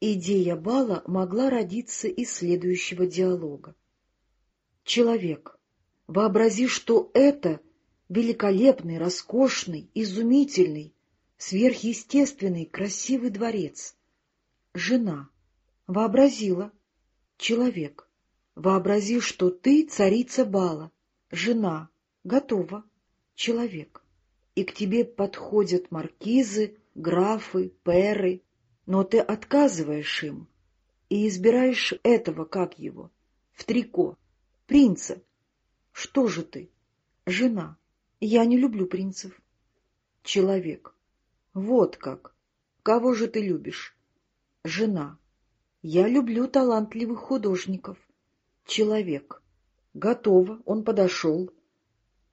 Идея бала могла родиться из следующего диалога. Человек, вообрази, что это великолепный, роскошный, изумительный, сверхъестественный, красивый дворец. Жена. Вообразила. Человек. Вообрази, что ты царица бала. Жена. Готова. Человек. И к тебе подходят маркизы, графы, перы, но ты отказываешь им и избираешь этого, как его, в трико, принца. Что же ты? Жена. Я не люблю принцев. Человек. Вот как. Кого же ты любишь? Жена. Я люблю талантливых художников. Человек. Готово, он подошел.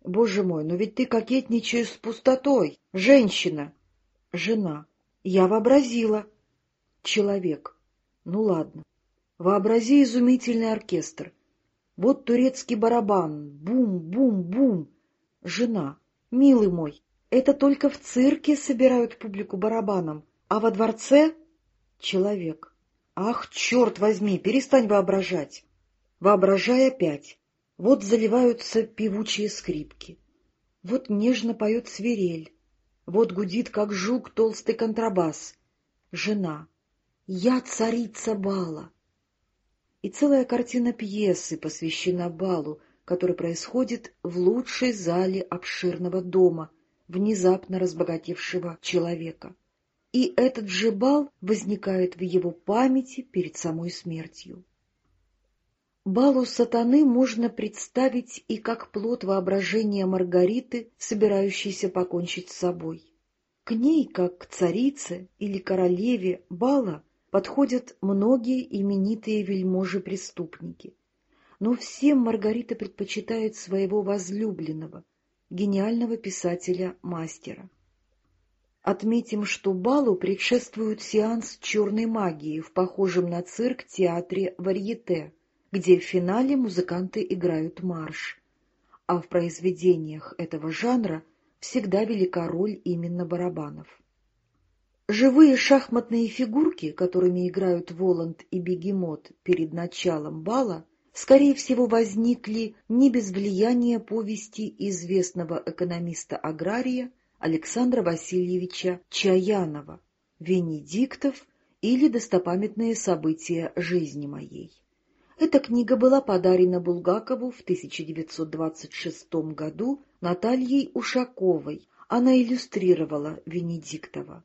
Боже мой, но ведь ты кокетничаешь с пустотой. Женщина. Жена. Я вообразила. Человек. Ну ладно. Вообрази изумительный оркестр. Вот турецкий барабан. Бум-бум-бум. Жена. Милый мой, это только в цирке собирают публику барабаном, а во дворце — человек. Ах, черт возьми, перестань воображать. Воображай опять. Вот заливаются певучие скрипки. Вот нежно поет свирель. Вот гудит, как жук, толстый контрабас. Жена. Я царица бала. И целая картина пьесы посвящена балу, который происходит в лучшей зале обширного дома, внезапно разбогатевшего человека. И этот же бал возникает в его памяти перед самой смертью. Балу сатаны можно представить и как плод воображения Маргариты, собирающейся покончить с собой. К ней, как к царице или королеве бала, подходят многие именитые вельможи-преступники. Но всем Маргарита предпочитает своего возлюбленного, гениального писателя-мастера. Отметим, что балу предшествует сеанс черной магии в похожем на цирк театре «Варьете», где в финале музыканты играют марш. А в произведениях этого жанра всегда велика роль именно барабанов. Живые шахматные фигурки, которыми играют Воланд и Бегемот перед началом бала, скорее всего, возникли не без влияния повести известного экономиста-агрария Александра Васильевича Чаянова «Венедиктов» или «Достопамятные события жизни моей». Эта книга была подарена Булгакову в 1926 году Натальей Ушаковой. Она иллюстрировала Венедиктова.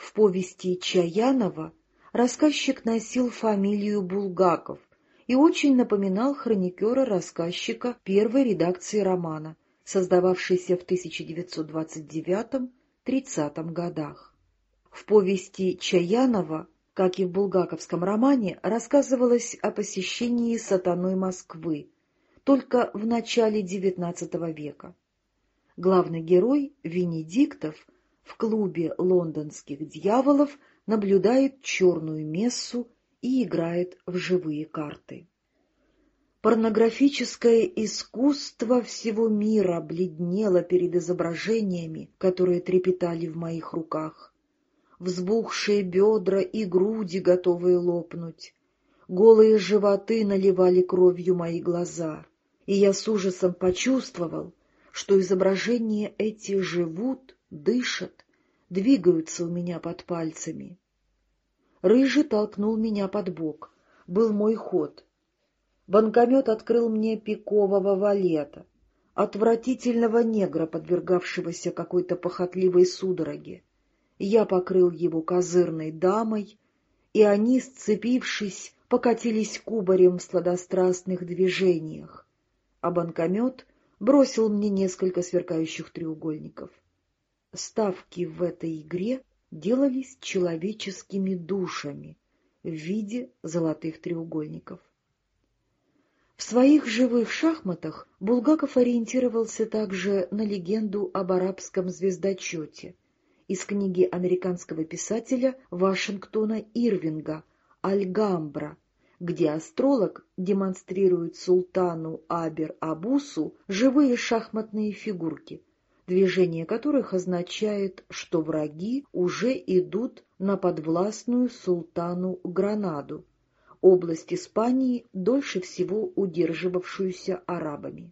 В повести Чаянова рассказчик носил фамилию Булгаков и очень напоминал хроникера-рассказчика первой редакции романа, создававшейся в 1929-30 годах. В повести Чаянова, как и в булгаковском романе, рассказывалось о посещении сатаной Москвы, только в начале XIX века. Главный герой, Венедиктов, в клубе лондонских дьяволов наблюдает черную мессу и играет в живые карты. Порнографическое искусство всего мира бледнело перед изображениями, которые трепетали в моих руках. Взбухшие бедра и груди, готовые лопнуть. Голые животы наливали кровью мои глаза, и я с ужасом почувствовал, что изображения эти живут дышат, двигаются у меня под пальцами. Рыжий толкнул меня под бок. Был мой ход. Банкомет открыл мне пикового валета, отвратительного негра, подвергавшегося какой-то похотливой судороге. Я покрыл его козырной дамой, и они, сцепившись, покатились кубарем в сладострастных движениях, а банкомет бросил мне несколько сверкающих треугольников. Ставки в этой игре делались человеческими душами в виде золотых треугольников. В своих живых шахматах Булгаков ориентировался также на легенду об арабском звездочете из книги американского писателя Вашингтона Ирвинга «Альгамбра», где астролог демонстрирует султану Абер-Абусу живые шахматные фигурки — движение которых означает, что враги уже идут на подвластную султану Гранаду, область Испании, дольше всего удерживавшуюся арабами.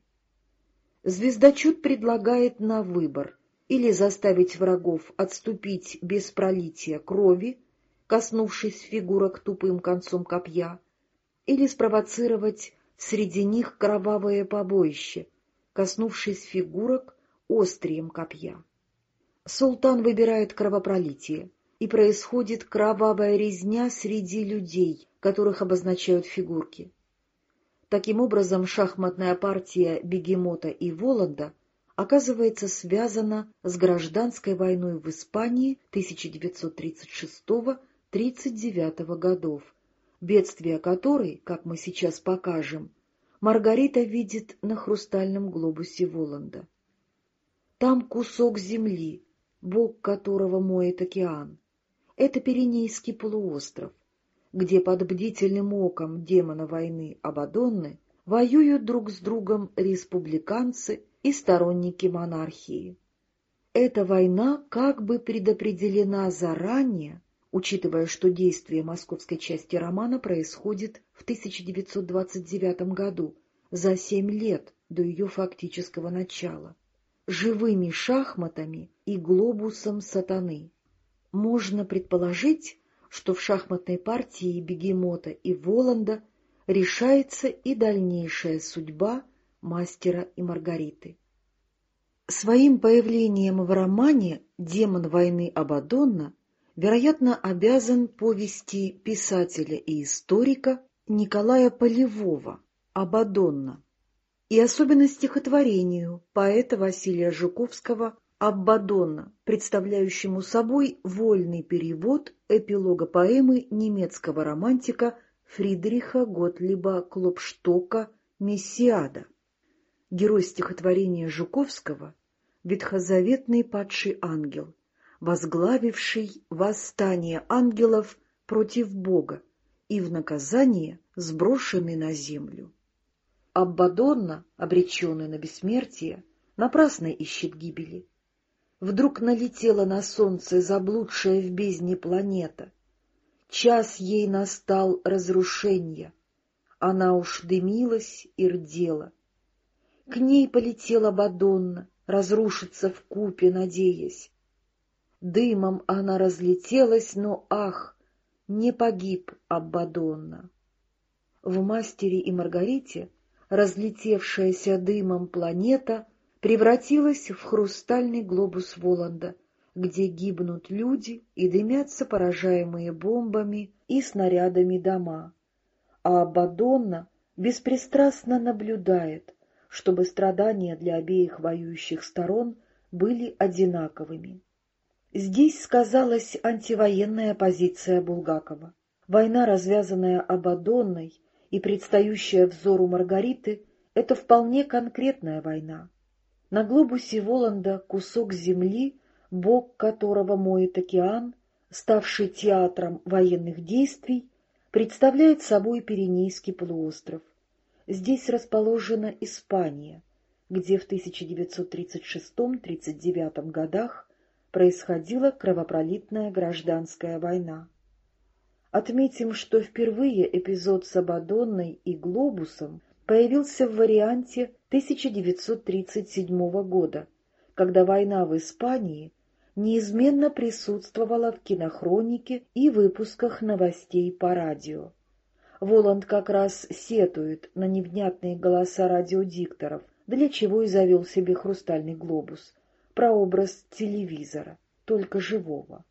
Звездочет предлагает на выбор или заставить врагов отступить без пролития крови, коснувшись фигурок тупым концом копья, или спровоцировать среди них кровавое побоище, коснувшись фигурок острием копья. Султан выбирает кровопролитие, и происходит кровавая резня среди людей, которых обозначают фигурки. Таким образом, шахматная партия Бегемота и Воланда оказывается связана с гражданской войной в Испании 1936-39 годов, бедствие которой, как мы сейчас покажем, Маргарита видит на хрустальном глобусе Воланда. Там кусок земли, бог которого моет океан. Это Пиренейский полуостров, где под бдительным оком демона войны Абадонны воюют друг с другом республиканцы и сторонники монархии. Эта война как бы предопределена заранее, учитывая, что действие московской части романа происходит в 1929 году, за семь лет до ее фактического начала, живыми шахматами и глобусом сатаны. Можно предположить, что в шахматной партии Бегемота и Воланда решается и дальнейшая судьба мастера и Маргариты. Своим появлением в романе «Демон войны Абадонна» вероятно, обязан повести писателя и историка Николая Полевого «Абадонна» и особенно стихотворению поэта Василия Жуковского «Аббадонна», представляющему собой вольный перевод эпилога поэмы немецкого романтика Фридриха Готлиба Клопштока «Мессиада». Герой стихотворения Жуковского — ветхозаветный падший ангел, возглавивший восстание ангелов против Бога и в наказание сброшенный на землю. Аббадонна, обреченный на бессмертие, напрасно ищет гибели. Вдруг налетела на солнце заблудшая в бездне планета. Час ей настал разрушения. Она уж дымилась и рдела. К ней полетела Бадонна, разрушиться в купе, надеясь. Дымом она разлетелась, но, ах, не погиб Аббадонна. В «Мастере и Маргарите» разлетевшаяся дымом планета превратилась в хрустальный глобус Воланда, где гибнут люди и дымятся поражаемые бомбами и снарядами дома. А Абадонна беспристрастно наблюдает, чтобы страдания для обеих воюющих сторон были одинаковыми. Здесь сказалась антивоенная позиция Булгакова. Война, развязанная Абадонной и предстающая взору Маргариты, это вполне конкретная война. На глобусе Воланда кусок земли, бок которого моет океан, ставший театром военных действий, представляет собой Пиренейский полуостров — Здесь расположена Испания, где в 1936-39 годах происходила кровопролитная гражданская война. Отметим, что впервые эпизод с Абадонной и Глобусом появился в варианте 1937 года, когда война в Испании неизменно присутствовала в кинохронике и выпусках новостей по радио. Воланд как раз сетует на невнятные голоса радиодикторов, для чего и завел себе хрустальный глобус, прообраз телевизора, только живого.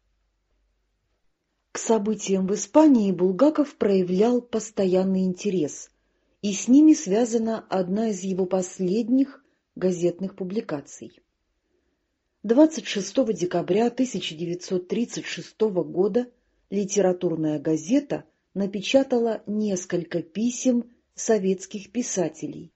К событиям в Испании Булгаков проявлял постоянный интерес, и с ними связана одна из его последних газетных публикаций. 26 декабря 1936 года литературная газета – напечатала несколько писем советских писателей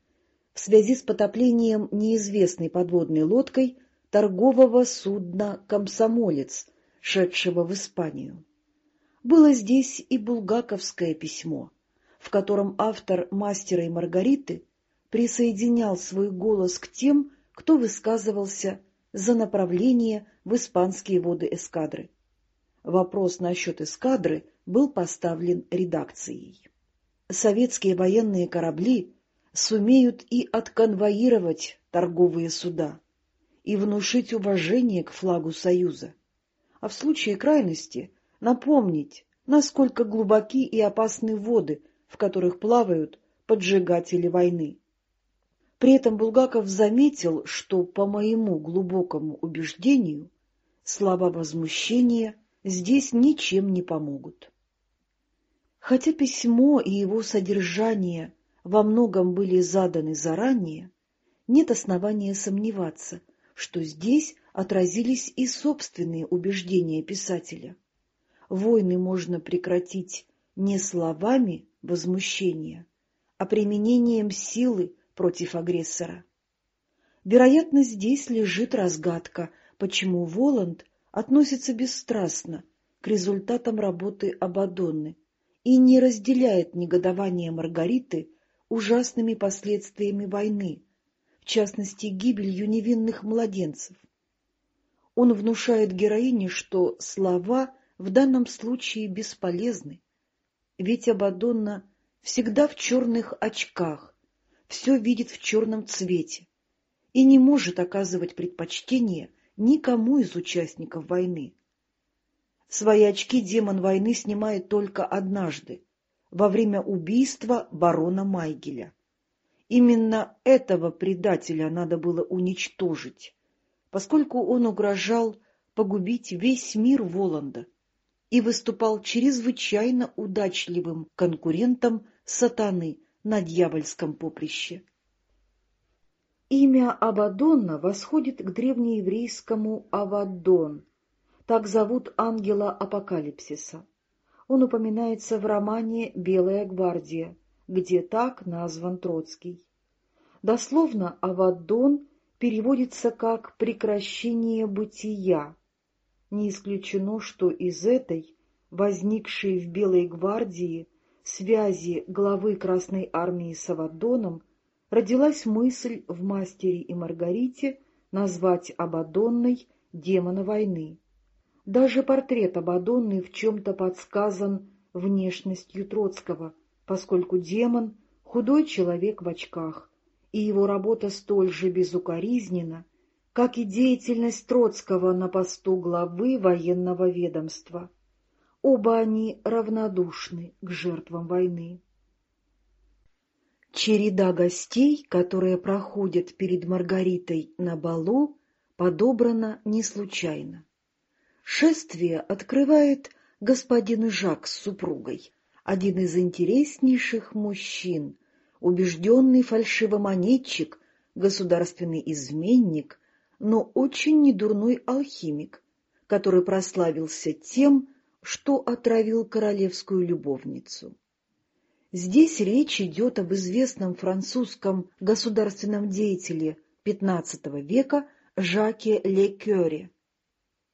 в связи с потоплением неизвестной подводной лодкой торгового судна «Комсомолец», шедшего в Испанию. Было здесь и булгаковское письмо, в котором автор «Мастера и Маргариты» присоединял свой голос к тем, кто высказывался за направление в испанские воды эскадры. Вопрос насчет эскадры был поставлен редакцией. Советские военные корабли сумеют и отконвоировать торговые суда, и внушить уважение к флагу Союза, а в случае крайности напомнить, насколько глубоки и опасны воды, в которых плавают поджигатели войны. При этом Булгаков заметил, что, по моему глубокому убеждению, слова возмущения здесь ничем не помогут. Хотя письмо и его содержание во многом были заданы заранее, нет основания сомневаться, что здесь отразились и собственные убеждения писателя. Войны можно прекратить не словами возмущения, а применением силы против агрессора. Вероятно, здесь лежит разгадка, почему Воланд относится бесстрастно к результатам работы Абадонны и не разделяет негодование Маргариты ужасными последствиями войны, в частности, гибелью невинных младенцев. Он внушает героине, что слова в данном случае бесполезны, ведь Абадонна всегда в черных очках, все видит в черном цвете и не может оказывать предпочтение никому из участников войны. Свои очки демон войны снимает только однажды, во время убийства барона Майгеля. Именно этого предателя надо было уничтожить, поскольку он угрожал погубить весь мир Воланда и выступал чрезвычайно удачливым конкурентом сатаны на дьявольском поприще. Имя Абадонна восходит к древнееврейскому Авадон, так зовут ангела апокалипсиса. Он упоминается в романе «Белая гвардия», где так назван Троцкий. Дословно Авадон переводится как «прекращение бытия». Не исключено, что из этой, возникшей в Белой гвардии, связи главы Красной армии с Авадоном, родилась мысль в «Мастере и Маргарите» назвать Абадонной демона войны. Даже портрет Абадонны в чем-то подсказан внешностью Троцкого, поскольку демон — худой человек в очках, и его работа столь же безукоризнена, как и деятельность Троцкого на посту главы военного ведомства. Оба они равнодушны к жертвам войны. Череда гостей, которые проходят перед Маргаритой на балу, подобрана не случайно. Шествие открывает господин Жак с супругой, один из интереснейших мужчин, убежденный фальшивомонетчик, государственный изменник, но очень недурной алхимик, который прославился тем, что отравил королевскую любовницу. Здесь речь идет об известном французском государственном деятеле XV века Жаке Лекёре,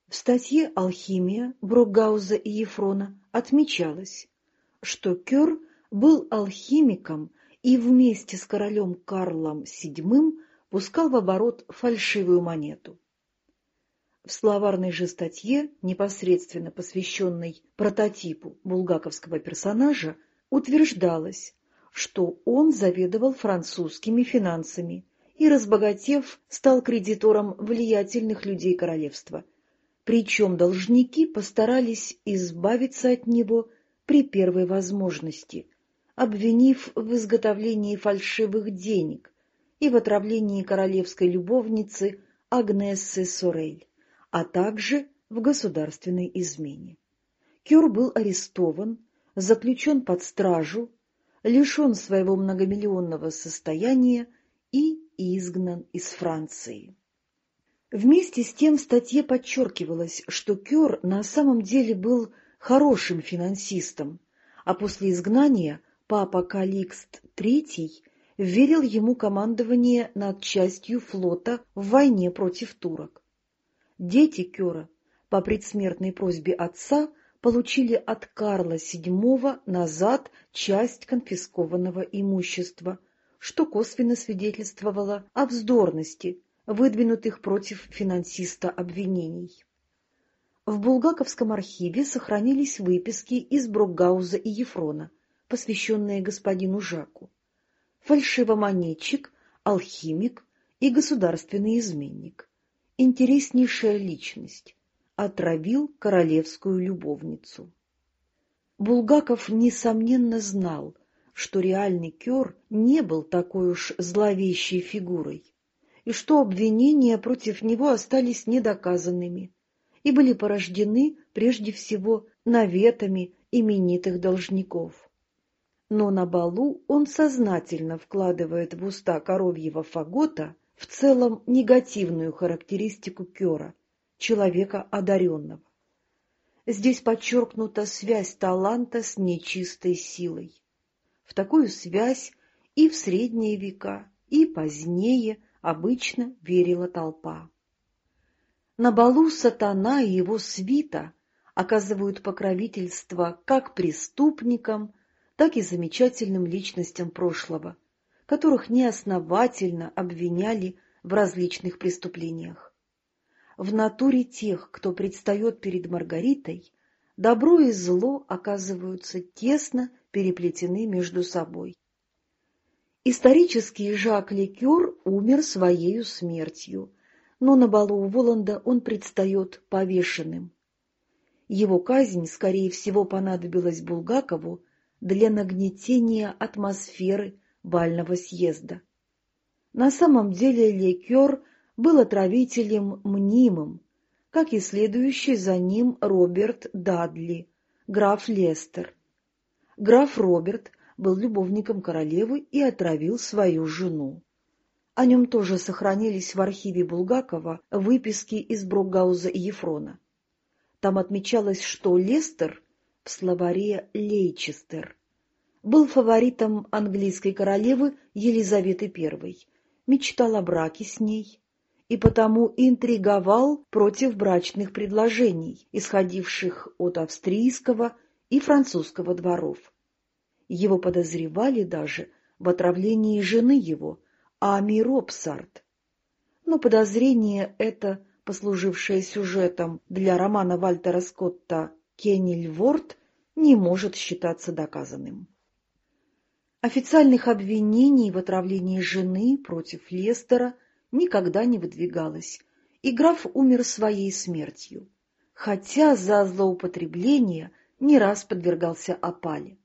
в статье «Алхимия» Бругауза и Ефрона отмечалось, что Кёр был алхимиком и вместе с королем Карлом VII пускал в оборот фальшивую монету. В словарной же статье, непосредственно посвященной прототипу булгаковского персонажа, утверждалось, что он заведовал французскими финансами и, разбогатев, стал кредитором влиятельных людей королевства – причем должники постарались избавиться от него при первой возможности, обвинив в изготовлении фальшивых денег и в отравлении королевской любовницы Агнессы Сорель, а также в государственной измене. Кюр был арестован, заключен под стражу, лишен своего многомиллионного состояния и изгнан из Франции. Вместе с тем в статье подчеркивалось, что Кёр на самом деле был хорошим финансистом, а после изгнания папа Каликст III верил ему командование над частью флота в войне против турок. Дети Кёра по предсмертной просьбе отца получили от Карла VII назад часть конфискованного имущества, что косвенно свидетельствовало о вздорности выдвинутых против финансиста обвинений. В Булгаковском архиве сохранились выписки из Брокгауза и Ефрона, посвященные господину Жаку. Фальшивомонетчик, алхимик и государственный изменник. Интереснейшая личность. Отравил королевскую любовницу. Булгаков, несомненно, знал, что реальный Кер не был такой уж зловещей фигурой, и что обвинения против него остались недоказанными и были порождены прежде всего наветами именитых должников. Но на балу он сознательно вкладывает в уста коровьего фагота в целом негативную характеристику Кера, человека одаренного. Здесь подчеркнута связь таланта с нечистой силой. В такую связь и в средние века, и позднее обычно верила толпа. На балу сатана и его свита оказывают покровительство как преступникам, так и замечательным личностям прошлого, которых неосновательно обвиняли в различных преступлениях в натуре тех, кто предстает перед Маргаритой, добро и зло оказываются тесно переплетены между собой. Исторический Жак Ликер умер своею смертью, но на балу у Воланда он предстает повешенным. Его казнь, скорее всего, понадобилась Булгакову для нагнетения атмосферы бального съезда. На самом деле Лекер был отравителем мнимым, как и следующий за ним Роберт Дадли, граф Лестер. Граф Роберт был любовником королевы и отравил свою жену. О нем тоже сохранились в архиве Булгакова выписки из Брокгауза и Ефрона. Там отмечалось, что Лестер в словаре Лейчестер был фаворитом английской королевы Елизаветы I, мечтал о браке с ней, и потому интриговал против брачных предложений, исходивших от австрийского и французского дворов. Его подозревали даже в отравлении жены его, Ами Робсарт. Но подозрение это, послужившее сюжетом для романа Вальтера Скотта «Кеннельворд», не может считаться доказанным. Официальных обвинений в отравлении жены против Лестера – никогда не выдвигалась, и граф умер своей смертью, хотя за злоупотребление не раз подвергался опале.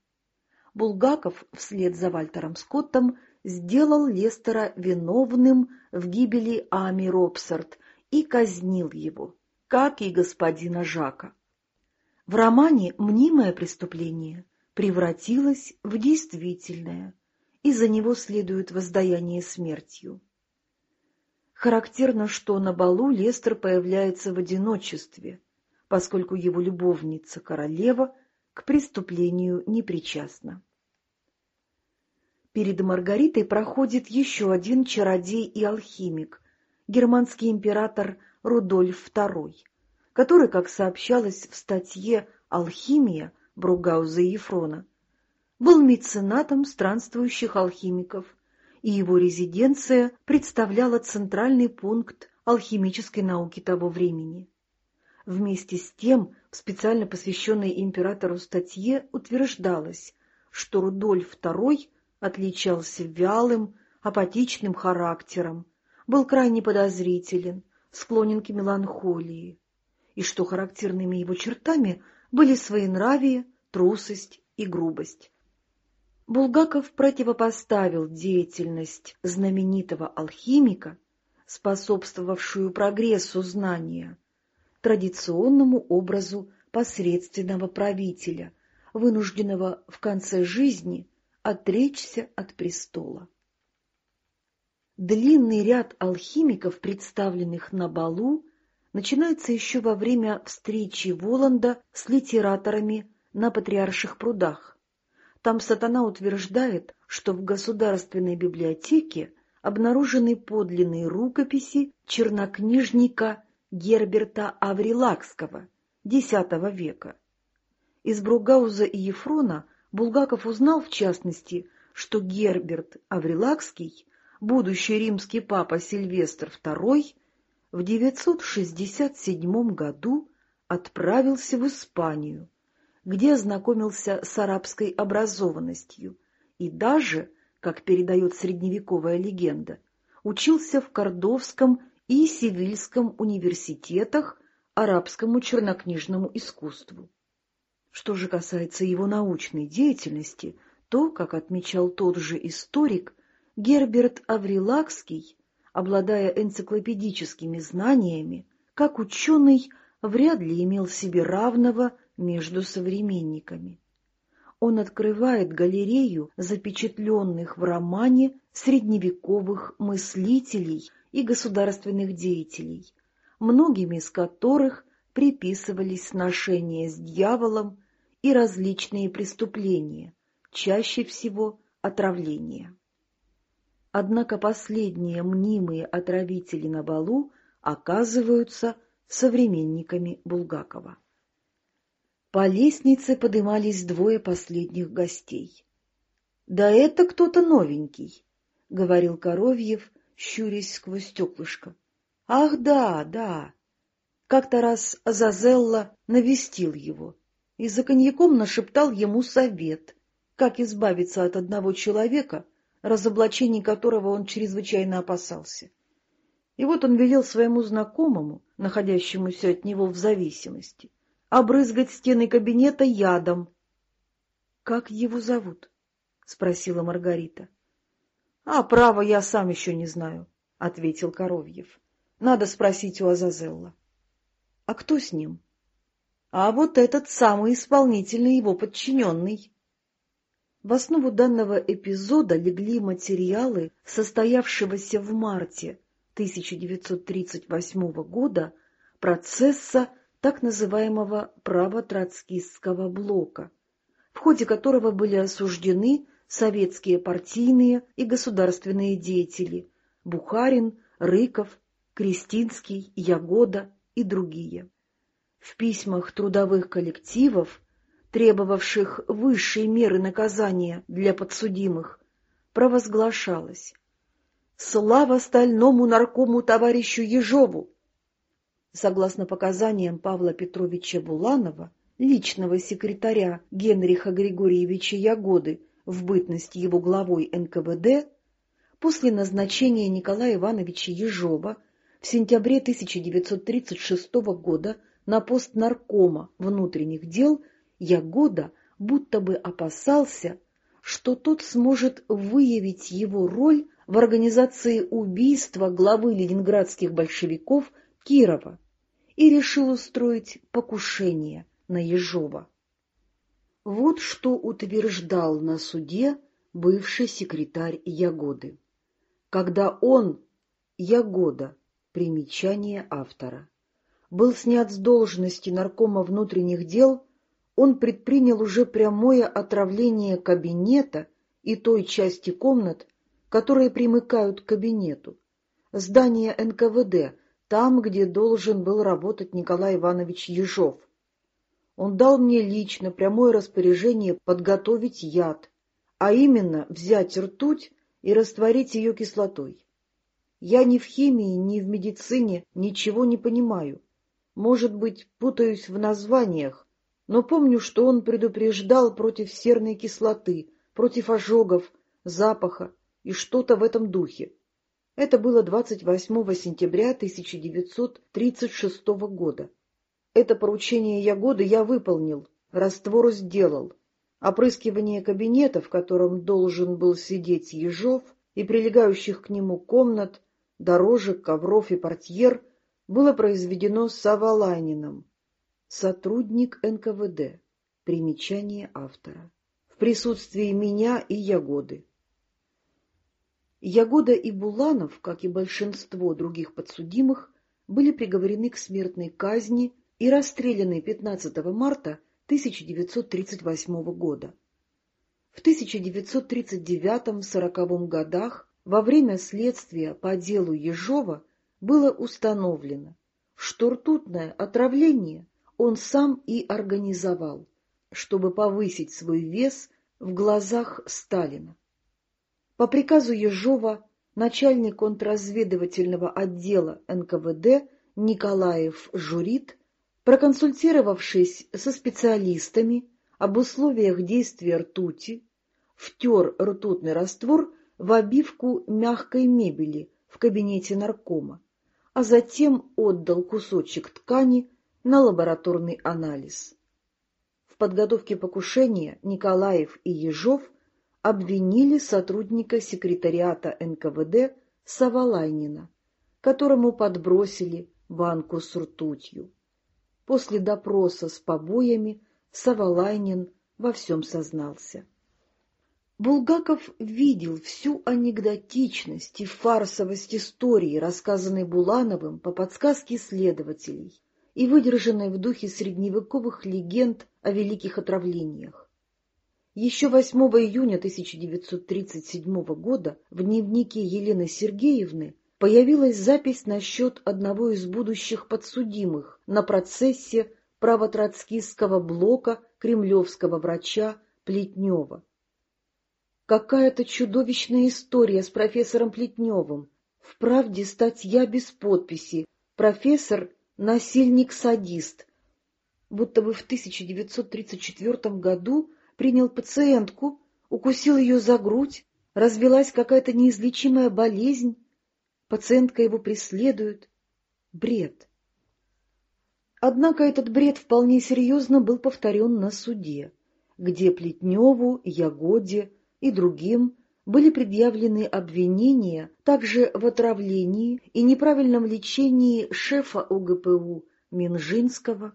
Булгаков вслед за Вальтером Скоттом сделал Лестера виновным в гибели Ами Робсарт и казнил его, как и господина Жака. В романе мнимое преступление превратилось в действительное, и за него следует воздаяние смертью. Характерно, что на балу Лестер появляется в одиночестве, поскольку его любовница-королева к преступлению не причастна. Перед Маргаритой проходит еще один чародей и алхимик, германский император Рудольф II, который, как сообщалось в статье «Алхимия» Бругауза Ефрона, был меценатом странствующих алхимиков и его резиденция представляла центральный пункт алхимической науки того времени. Вместе с тем, в специально посвященной императору статье утверждалось, что Рудольф II отличался вялым, апатичным характером, был крайне подозрителен, склонен к меланхолии, и что характерными его чертами были своенравие, трусость и грубость. Булгаков противопоставил деятельность знаменитого алхимика, способствовавшую прогрессу знания, традиционному образу посредственного правителя, вынужденного в конце жизни отречься от престола. Длинный ряд алхимиков, представленных на балу, начинается еще во время встречи Воланда с литераторами на Патриарших прудах. Там сатана утверждает, что в государственной библиотеке обнаружены подлинные рукописи чернокнижника Герберта Аврилакского X века. Из Бругауза и Ефрона Булгаков узнал, в частности, что Герберт Аврилакский будущий римский папа Сильвестр II в 967 году отправился в Испанию, где ознакомился с арабской образованностью и даже, как передает средневековая легенда, учился в Кордовском и Севильском университетах арабскому чернокнижному искусству. Что же касается его научной деятельности, то, как отмечал тот же историк, Герберт Аврилакский, обладая энциклопедическими знаниями, как ученый, вряд ли имел себе равного между современниками. Он открывает галерею запечатленных в романе средневековых мыслителей и государственных деятелей, многими из которых приписывались сношения с дьяволом и различные преступления, чаще всего отравление. Однако последние мнимые отравители на балу оказываются современниками Булгакова. По лестнице подымались двое последних гостей. — Да это кто-то новенький, — говорил Коровьев, щурясь сквозь стеклышко. — Ах, да, да. Как-то раз Азазелла навестил его и за коньяком нашептал ему совет, как избавиться от одного человека, разоблачений которого он чрезвычайно опасался. И вот он велел своему знакомому, находящемуся от него в зависимости, обрызгать стены кабинета ядом. — Как его зовут? — спросила Маргарита. — А, право, я сам еще не знаю, — ответил Коровьев. — Надо спросить у Азазелла. — А кто с ним? — А вот этот самый исполнительный его подчиненный. В основу данного эпизода легли материалы состоявшегося в марте 1938 года процесса так называемого право-троцкистского блока, в ходе которого были осуждены советские партийные и государственные деятели Бухарин, Рыков, Кристинский, Ягода и другие. В письмах трудовых коллективов требовавших высшей меры наказания для подсудимых, провозглашалось «Слава стальному наркому товарищу Ежову!» Согласно показаниям Павла Петровича Буланова, личного секретаря Генриха Григорьевича Ягоды в бытность его главой НКВД, после назначения Николая Ивановича Ежова в сентябре 1936 года на пост наркома внутренних дел Ягода будто бы опасался, что тот сможет выявить его роль в организации убийства главы ленинградских большевиков Кирова и решил устроить покушение на Ежова. Вот что утверждал на суде бывший секретарь Ягоды. Когда он, Ягода, примечание автора, был снят с должности наркома внутренних дел, он предпринял уже прямое отравление кабинета и той части комнат, которые примыкают к кабинету, здание НКВД, там, где должен был работать Николай Иванович Ежов. Он дал мне лично прямое распоряжение подготовить яд, а именно взять ртуть и растворить ее кислотой. Я ни в химии, ни в медицине ничего не понимаю. Может быть, путаюсь в названиях, но помню, что он предупреждал против серной кислоты, против ожогов, запаха и что-то в этом духе. Это было 28 сентября 1936 года. Это поручение Ягоды я выполнил, раствор сделал. Опрыскивание кабинета, в котором должен был сидеть Ежов, и прилегающих к нему комнат, дорожек, ковров и портьер, было произведено Саваланином, Сотрудник НКВД. Примечание автора. В присутствии меня и Ягоды. Ягода и Буланов, как и большинство других подсудимых, были приговорены к смертной казни и расстреляны 15 марта 1938 года. В 1939-40 годах во время следствия по делу Ежова было установлено, что ртутное отравление он сам и организовал, чтобы повысить свой вес в глазах Сталина. По приказу Ежова начальник контрразведывательного отдела НКВД Николаев Журит, проконсультировавшись со специалистами об условиях действия ртути, втер ртутный раствор в обивку мягкой мебели в кабинете наркома, а затем отдал кусочек ткани на лабораторный анализ. В подготовке покушения Николаев и Ежов обвинили сотрудника секретариата НКВД Савалайнина, которому подбросили банку с ртутью. После допроса с побоями Савалайнин во всем сознался. Булгаков видел всю анекдотичность и фарсовость истории, рассказанной Булановым по подсказке следователей и выдержанной в духе средневековых легенд о великих отравлениях. Еще 8 июня 1937 года в дневнике Елены Сергеевны появилась запись насчет одного из будущих подсудимых на процессе правотроцкистского блока кремлевского врача Плетнева. Какая-то чудовищная история с профессором Плетневым. В правде статья без подписи. Профессор — насильник-садист. Будто бы в 1934 году принял пациентку, укусил ее за грудь, развелась какая-то неизлечимая болезнь, пациентка его преследует. Бред. Однако этот бред вполне серьезно был повторен на суде, где Плетневу, Ягоде и другим были предъявлены обвинения также в отравлении и неправильном лечении шефа ОГПУ Минжинского,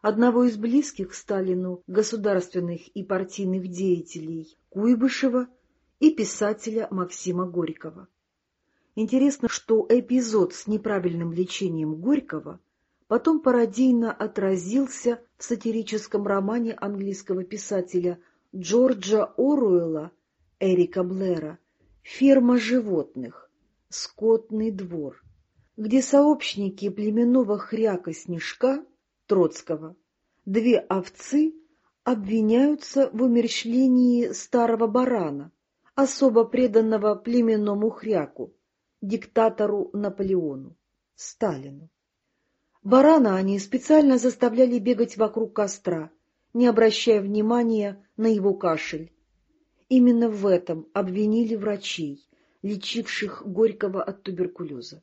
одного из близких Сталину государственных и партийных деятелей Куйбышева и писателя Максима Горького. Интересно, что эпизод с неправильным лечением Горького потом пародийно отразился в сатирическом романе английского писателя Джорджа Оруэлла Эрика Блэра «Ферма животных. Скотный двор», где сообщники племенного хряка Снежка Троцкого, две овцы обвиняются в умерщвлении старого барана, особо преданного племенному хряку, диктатору Наполеону, Сталину. Барана они специально заставляли бегать вокруг костра, не обращая внимания на его кашель. Именно в этом обвинили врачей, лечивших Горького от туберкулеза.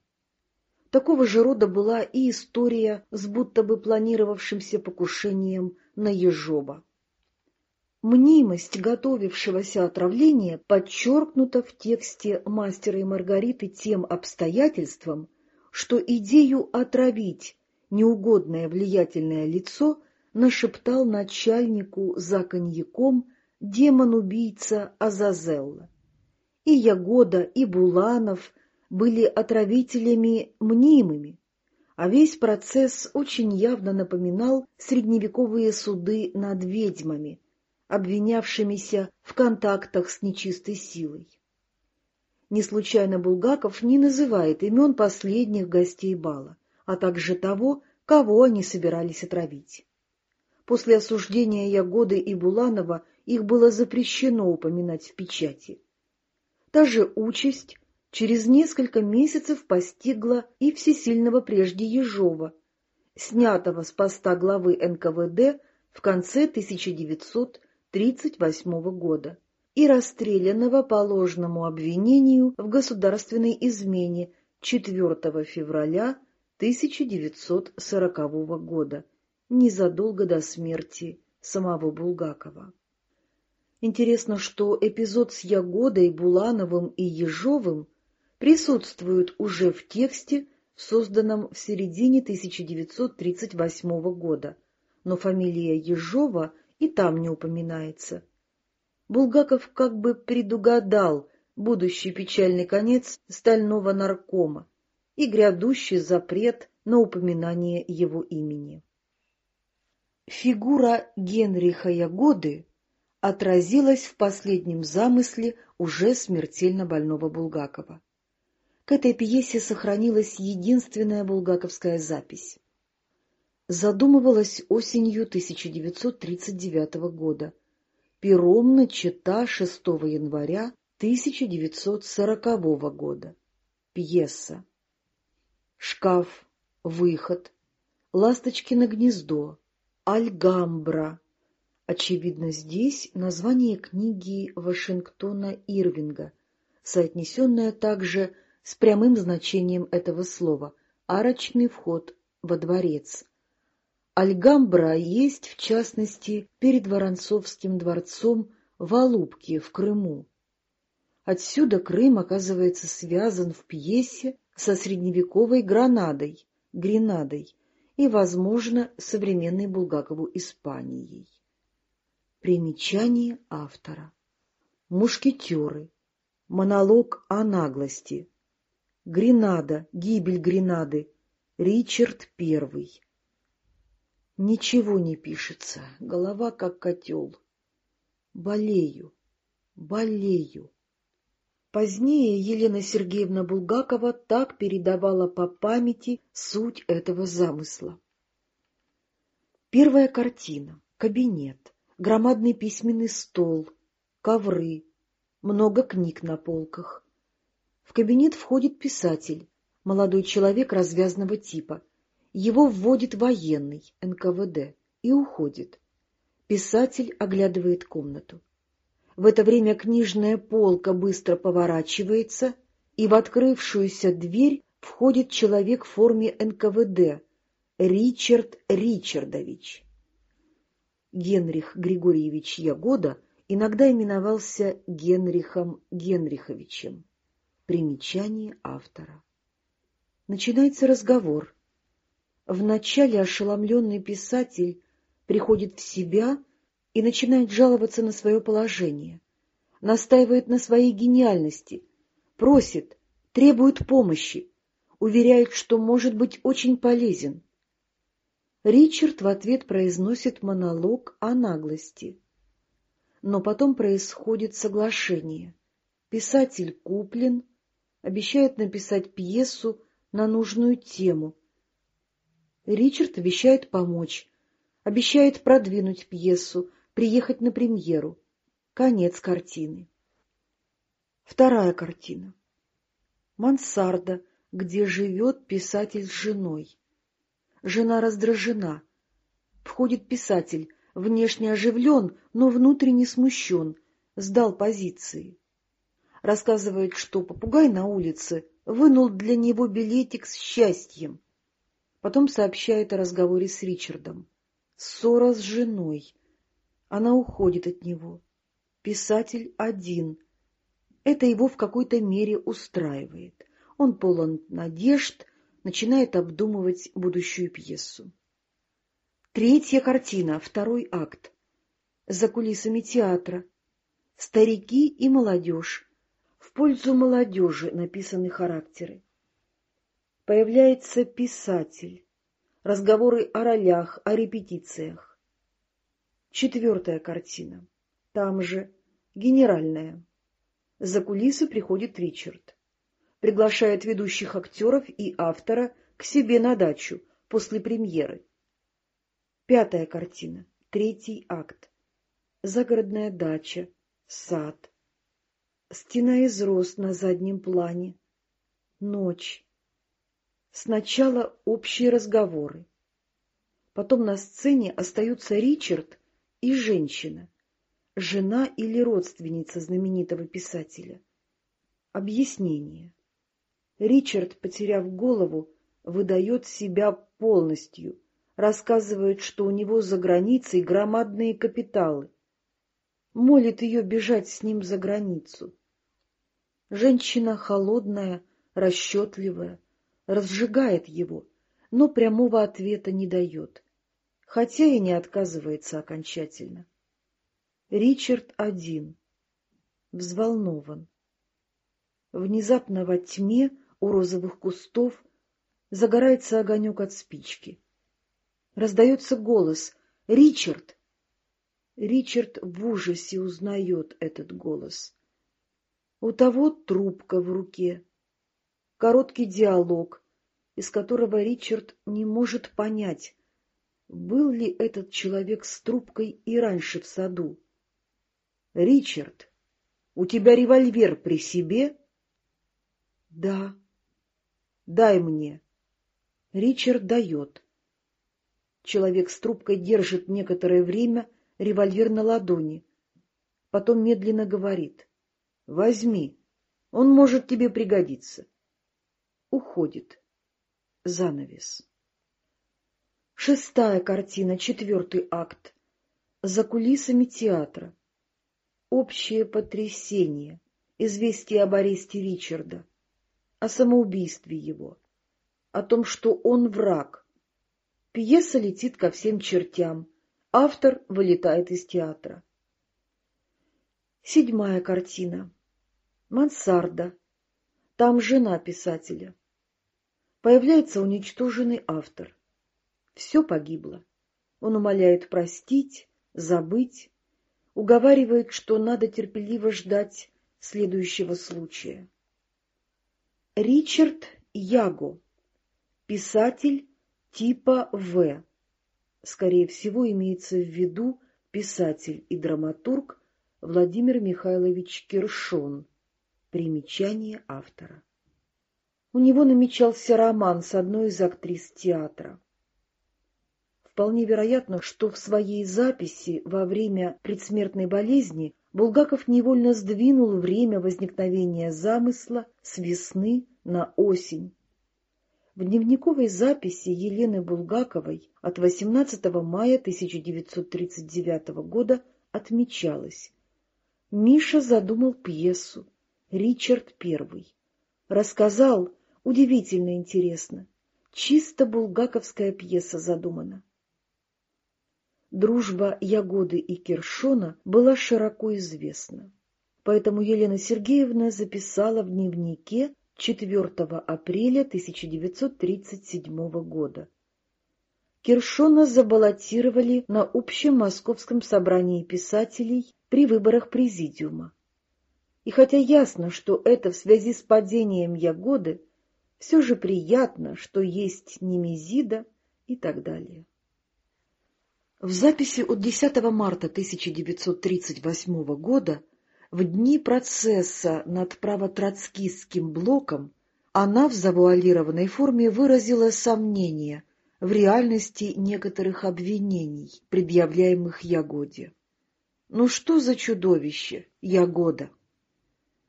Такого же рода была и история с будто бы планировавшимся покушением на Ежоба. Мнимость готовившегося отравления подчеркнута в тексте «Мастера и Маргариты» тем обстоятельством, что идею отравить неугодное влиятельное лицо нашептал начальнику за коньяком демон-убийца Азазелла. И Ягода, и Буланов были отравителями мнимыми, а весь процесс очень явно напоминал средневековые суды над ведьмами, обвинявшимися в контактах с нечистой силой. Не случайно Булгаков не называет имен последних гостей бала, а также того, кого они собирались отравить. После осуждения Ягоды и Буланова их было запрещено упоминать в печати. Та же участь через несколько месяцев постигла и всесильного прежде Ежова, снятого с поста главы НКВД в конце 1938 года и расстрелянного по ложному обвинению в государственной измене 4 февраля 1940 года, незадолго до смерти самого Булгакова. Интересно, что эпизод с Ягодой, Булановым и Ежовым присутствует уже в тексте, созданном в середине 1938 года, но фамилия Ежова и там не упоминается. Булгаков как бы предугадал будущий печальный конец стального наркома и грядущий запрет на упоминание его имени. Фигура Генриха Ягоды отразилась в последнем замысле уже смертельно больного Булгакова. К этой пьесе сохранилась единственная булгаковская запись. Задумывалась осенью 1939 года, пером начата 6 января 1940 года. Пьеса. Шкаф, выход, Ласточкино гнездо, Альгамбра. Очевидно, здесь название книги Вашингтона Ирвинга, соотнесенное также с прямым значением этого слова «арочный вход во дворец». Альгамбра есть, в частности, перед Воронцовским дворцом в Алубке в Крыму. Отсюда Крым оказывается связан в пьесе со средневековой Гранадой, Гренадой и, возможно, современной Булгакову Испанией. Примечание автора. Мушкетеры. Монолог о наглости. Гренада, гибель Гренады. Ричард I. Ничего не пишется, голова как котел. Болею, болею. Позднее Елена Сергеевна Булгакова так передавала по памяти суть этого замысла. Первая картина. Кабинет. Громадный письменный стол. Ковры. Много книг на полках. В кабинет входит писатель, молодой человек развязного типа. Его вводит военный, НКВД, и уходит. Писатель оглядывает комнату. В это время книжная полка быстро поворачивается, и в открывшуюся дверь входит человек в форме НКВД, Ричард Ричардович. Генрих Григорьевич Ягода иногда именовался Генрихом Генриховичем. Примечание автора. Начинается разговор. Вначале ошеломленный писатель приходит в себя и начинает жаловаться на свое положение, настаивает на своей гениальности, просит, требует помощи, уверяет, что может быть очень полезен. Ричард в ответ произносит монолог о наглости. Но потом происходит соглашение. Писатель куплен, обещает написать пьесу на нужную тему. Ричард обещает помочь, обещает продвинуть пьесу, приехать на премьеру. Конец картины. Вторая картина. Мансарда, где живет писатель с женой. Жена раздражена. Входит писатель, внешне оживлен, но внутренне смущен, сдал позиции. Рассказывает, что попугай на улице вынул для него билетик с счастьем. Потом сообщает о разговоре с Ричардом. Ссора с женой. Она уходит от него. Писатель один. Это его в какой-то мере устраивает. Он полон надежд, начинает обдумывать будущую пьесу. Третья картина, второй акт. За кулисами театра. Старики и молодежь. В пользу молодежи написаны характеры. Появляется писатель. Разговоры о ролях, о репетициях. Четвертая картина. Там же. Генеральная. За кулисы приходит Ричард. Приглашает ведущих актеров и автора к себе на дачу после премьеры. Пятая картина. Третий акт. Загородная дача. Сад. Стена из роз на заднем плане. Ночь. Сначала общие разговоры. Потом на сцене остаются Ричард и женщина, жена или родственница знаменитого писателя. Объяснение. Ричард, потеряв голову, выдает себя полностью, рассказывает, что у него за границей громадные капиталы, молит ее бежать с ним за границу. Женщина холодная, расчетливая, разжигает его, но прямого ответа не дает хотя и не отказывается окончательно. Ричард один, взволнован. Внезапно во тьме у розовых кустов загорается огонек от спички. Раздается голос «Ричард!» Ричард в ужасе узнает этот голос. У того трубка в руке. Короткий диалог, из которого Ричард не может понять, был ли этот человек с трубкой и раньше в саду? — Ричард! У тебя револьвер при себе? — Да. — Дай мне. Ричард дает. Человек с трубкой держит некоторое время револьвер на ладони. Потом медленно говорит. — Возьми, он может тебе пригодиться. Уходит. Занавес. Шестая картина, четвертый акт. За кулисами театра. Общее потрясение, известие об аресте Ричарда, о самоубийстве его, о том, что он враг. Пьеса летит ко всем чертям, автор вылетает из театра. Седьмая картина. Мансарда. Там жена писателя. Появляется уничтоженный автор. Все погибло. Он умоляет простить, забыть, уговаривает, что надо терпеливо ждать следующего случая. Ричард Яго, писатель типа В. Скорее всего, имеется в виду писатель и драматург Владимир Михайлович Киршон. Примечание автора. У него намечался роман с одной из актрис театра. Вполне вероятно, что в своей записи во время предсмертной болезни Булгаков невольно сдвинул время возникновения замысла с весны на осень. В дневниковой записи Елены Булгаковой от 18 мая 1939 года отмечалось Миша задумал пьесу «Ричард I». Рассказал, удивительно интересно, чисто булгаковская пьеса задумана. Дружба Ягоды и Киршона была широко известна. Поэтому Елена Сергеевна записала в дневнике 4 апреля 1937 года. Киршона забаллотировали на общем московском собрании писателей при выборах президиума. И хотя ясно, что это в связи с падением Ягоды, все же приятно, что есть Немезида и так далее. В записи от 10 марта 1938 года, в дни процесса над правотроцкистским блоком, она в завуалированной форме выразила сомнение в реальности некоторых обвинений, предъявляемых Ягоде. Ну что за чудовище, Ягода?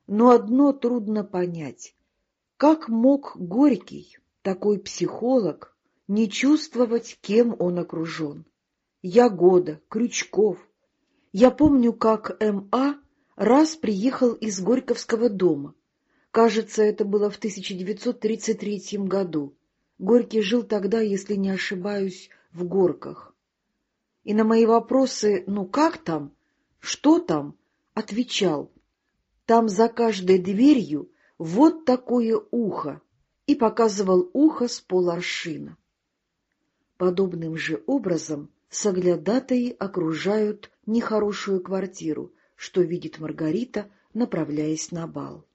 Но одно трудно понять. Как мог Горький, такой психолог, не чувствовать, кем он окружен? Ягода, Крючков. Я помню, как М.А. раз приехал из Горьковского дома. Кажется, это было в 1933 году. Горький жил тогда, если не ошибаюсь, в Горках. И на мои вопросы «ну как там?», «что там?», отвечал «там за каждой дверью вот такое ухо» и показывал ухо с поларшина. Подобным же образом соглядатаи окружают нехорошую квартиру, что видит Маргарита, направляясь на бал.